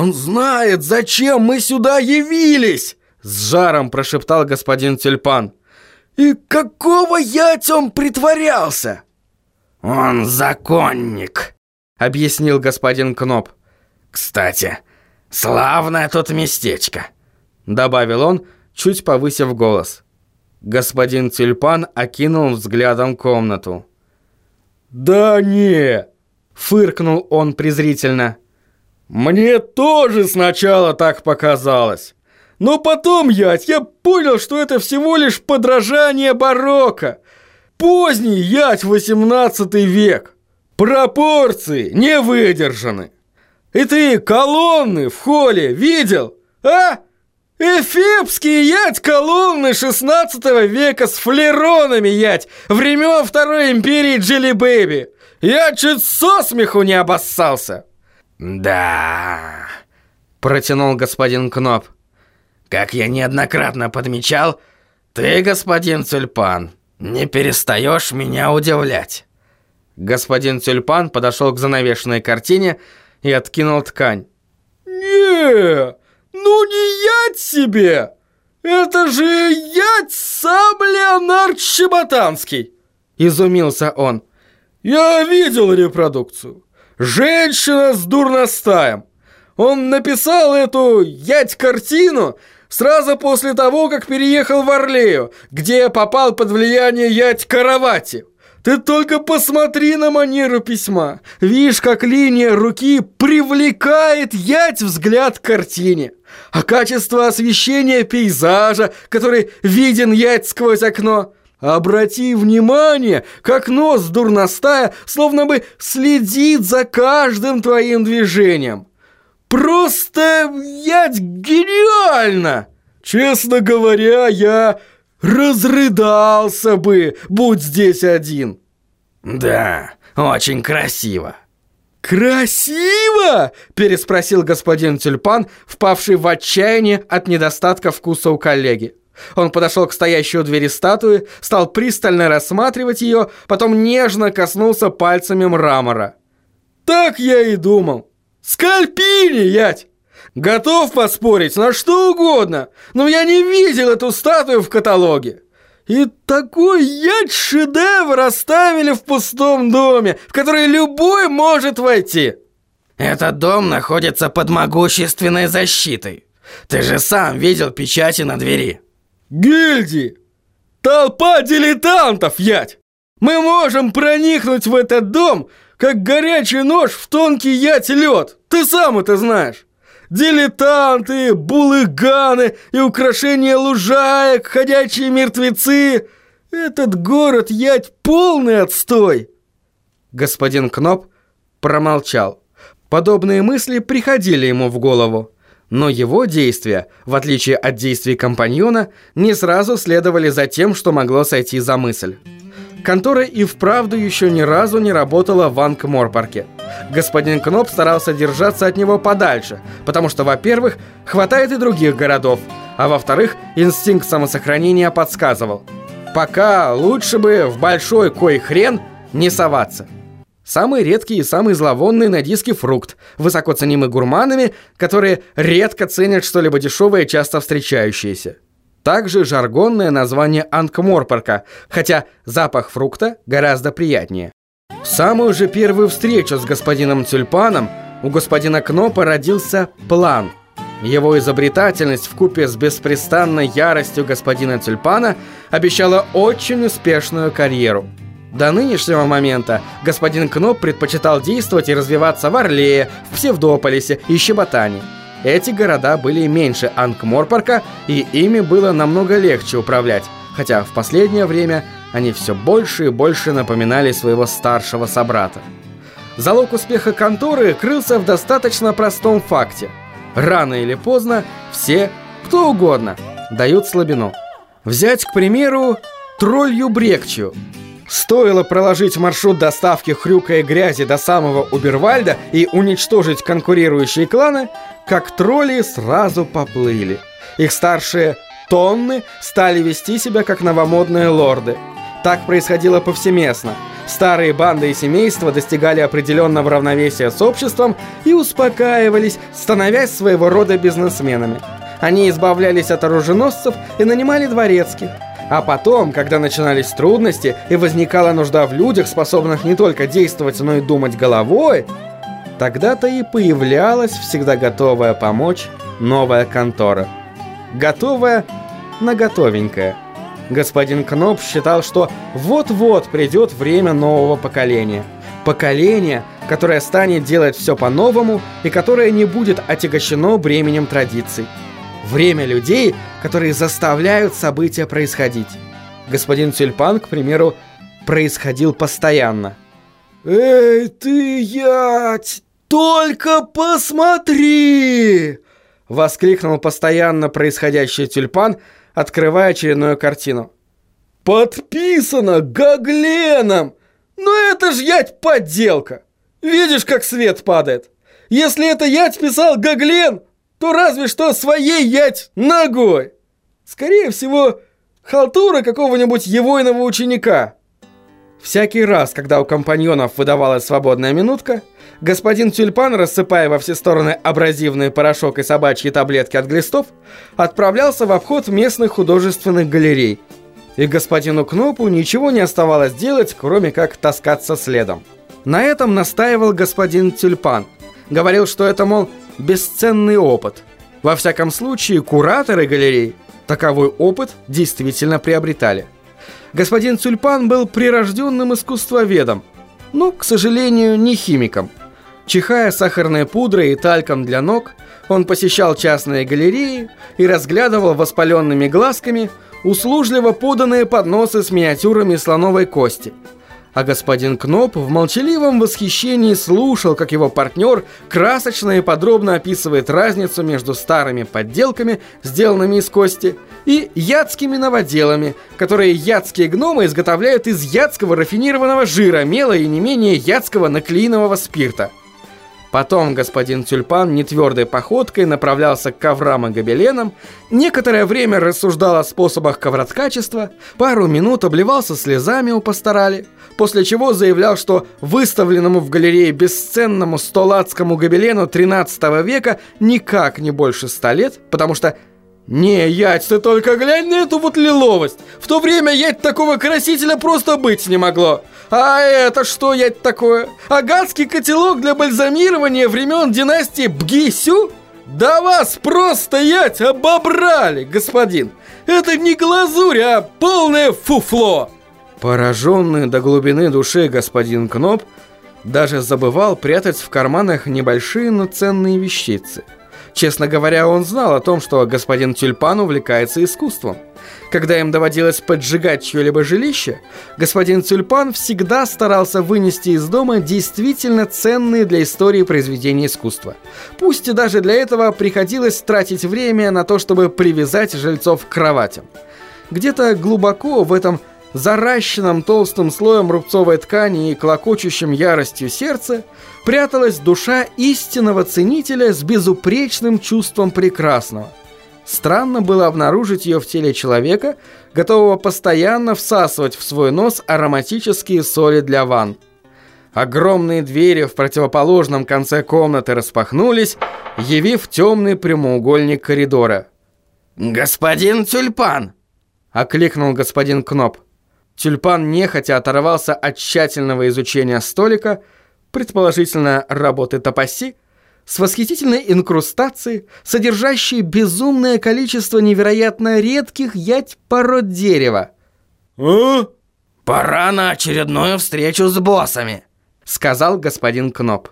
«Он знает, зачем мы сюда явились!» С жаром прошептал господин Тюльпан. «И какого ять он притворялся?» «Он законник», — объяснил господин Кноп. «Кстати, славное тут местечко», — добавил он, чуть повысив голос. Господин Тюльпан окинул взглядом комнату. «Да не!» — фыркнул он презрительно. «Мне тоже сначала так показалось. Но потом, ять, я понял, что это всего лишь подражание барокко. Поздний, ять, 18 век. Пропорции не выдержаны. И ты колонны в холле видел, а?» Эфепские ять колонны 16 века с флеронами ять времен Второй империи Джилли Бэби. Я чуть со смеху не обоссался. Да, протянул господин Кноп. Как я неоднократно подмечал, ты, господин Тюльпан, не перестаешь меня удивлять. Господин Тюльпан подошел к занавешенной картине и откинул ткань. не «Ну не ять себе! Это же ять сам Леонард Щеботанский!» Изумился он. «Я видел репродукцию. Женщина с дурностаем. Он написал эту ять-картину сразу после того, как переехал в Орлею, где попал под влияние ять Каравати. Ты только посмотри на манеру письма. Видишь, как линия руки привлекает ять взгляд к картине. А качество освещения пейзажа, который виден ять сквозь окно. Обрати внимание, как нос дурностая словно бы следит за каждым твоим движением. Просто ять гениально! Честно говоря, я разрыдался бы, будь здесь один. Да, очень красиво. «Красиво?» – переспросил господин Тюльпан, впавший в отчаяние от недостатка вкуса у коллеги. Он подошел к стоящей у двери статуи, стал пристально рассматривать ее, потом нежно коснулся пальцами мрамора. «Так я и думал. Скальпини, ять! Готов поспорить на что угодно, но я не видел эту статую в каталоге. И такой ять шедевр оставили в пустом доме, в который любой может войти. Этот дом находится под могущественной защитой. Ты же сам видел печати на двери. Гильдии! Толпа дилетантов, ять! Мы можем проникнуть в этот дом, как горячий нож в тонкий ять лед. Ты сам это знаешь. Дилетанты, булыганы и украшения лужаек, ходячие мертвецы. Этот город ять полный отстой. Господин Кноп промолчал. Подобные мысли приходили ему в голову. Но его действия, в отличие от действий компаньона, не сразу следовали за тем, что могло сойти за мысль. Контора и вправду еще ни разу не работала в Анкморпарке. Господин Кноп старался держаться от него подальше, потому что, во-первых, хватает и других городов, а во-вторых, инстинкт самосохранения подсказывал. Пока лучше бы в большой кой хрен не соваться. Самый редкий и самый зловонный на диске фрукт, высоко ценимый гурманами, которые редко ценят что-либо дешевое, часто встречающееся. Также жаргонное название Анкморпарка, хотя запах фрукта гораздо приятнее. В самую же первую встречу с господином Тюльпаном у господина Кнопа родился план. Его изобретательность в купе с беспрестанной яростью господина Тюльпана обещала очень успешную карьеру. До нынешнего момента господин Кноп предпочитал действовать и развиваться в Орлее, в Псевдополисе и Щеботане. Эти города были меньше Анкморпарка, и ими было намного легче управлять, хотя в последнее время они все больше и больше напоминали своего старшего собрата. Залог успеха конторы крылся в достаточно простом факте. Рано или поздно все, кто угодно, дают слабину. Взять, к примеру, троллью Брекчу – Стоило проложить маршрут доставки хрюка и грязи до самого Убервальда и уничтожить конкурирующие кланы, как тролли сразу поплыли. Их старшие тонны стали вести себя как новомодные лорды. Так происходило повсеместно. Старые банды и семейства достигали определенного равновесия с обществом и успокаивались, становясь своего рода бизнесменами. Они избавлялись от оруженосцев и нанимали дворецких. А потом, когда начинались трудности и возникала нужда в людях, способных не только действовать, но и думать головой, тогда-то и появлялась всегда готовая помочь новая контора. Готовая на готовенькое. Господин Кноп считал, что вот-вот придет время нового поколения. Поколение, которое станет делать все по-новому и которое не будет отягощено бременем традиций. Время людей, которые заставляют события происходить. Господин Тюльпан, к примеру, происходил постоянно. «Эй, ты, ять, только посмотри!» Воскликнул постоянно происходящий тюльпан, открывая очередную картину. «Подписано Гагленом! Но это ж ять подделка! Видишь, как свет падает? Если это ять писал Гаглен, то разве что своей ять ногой! Скорее всего, халтура какого-нибудь егойного ученика!» Всякий раз, когда у компаньонов выдавалась свободная минутка, господин Тюльпан, рассыпая во все стороны абразивный порошок и собачьи таблетки от глистов, отправлялся в обход местных художественных галерей. И господину Кнопу ничего не оставалось делать, кроме как таскаться следом. На этом настаивал господин Тюльпан. Говорил, что это, мол, бесценный опыт. Во всяком случае, кураторы галерей таковой опыт действительно приобретали. Господин Тюльпан был прирожденным искусствоведом, но, к сожалению, не химиком. Чихая сахарной пудрой и тальком для ног, он посещал частные галереи и разглядывал воспаленными глазками услужливо поданные подносы с миниатюрами слоновой кости – а господин Кноп в молчаливом восхищении слушал, как его партнер красочно и подробно описывает разницу между старыми подделками, сделанными из кости, и ядскими новоделами, которые ядские гномы изготовляют из ядского рафинированного жира, мела и не менее ядского наклеинового спирта. Потом господин Тюльпан нетвердой походкой направлялся к коврам и гобеленам, некоторое время рассуждал о способах ковроткачества, пару минут обливался слезами у пасторали, после чего заявлял, что выставленному в галерее бесценному столацкому гобелену 13 века никак не больше ста лет, потому что «Не, ять, ты только глянь на эту вот лиловость! В то время ять такого красителя просто быть не могло! А это что, ять, такое? Агатский котелок для бальзамирования времен династии Бгисю? Да вас просто ять обобрали, господин! Это не глазурь, а полное фуфло!» Пораженный до глубины души господин Кноп даже забывал прятать в карманах небольшие, но ценные вещицы – Честно говоря, он знал о том, что господин Тюльпан увлекается искусством. Когда им доводилось поджигать чье-либо жилище, господин Тюльпан всегда старался вынести из дома действительно ценные для истории произведения искусства. Пусть и даже для этого приходилось тратить время на то, чтобы привязать жильцов к кроватям. Где-то глубоко в этом заращенном толстым слоем рубцовой ткани и клокочущим яростью сердце, пряталась душа истинного ценителя с безупречным чувством прекрасного. Странно было обнаружить ее в теле человека, готового постоянно всасывать в свой нос ароматические соли для ванн. Огромные двери в противоположном конце комнаты распахнулись, явив темный прямоугольник коридора. «Господин Тюльпан!» — окликнул господин Кноп. Тюльпан нехотя оторвался от тщательного изучения столика, предположительно работы топаси, с восхитительной инкрустацией, содержащей безумное количество невероятно редких ять пород дерева. «А?» «Пора на очередную встречу с боссами», — сказал господин Кноп.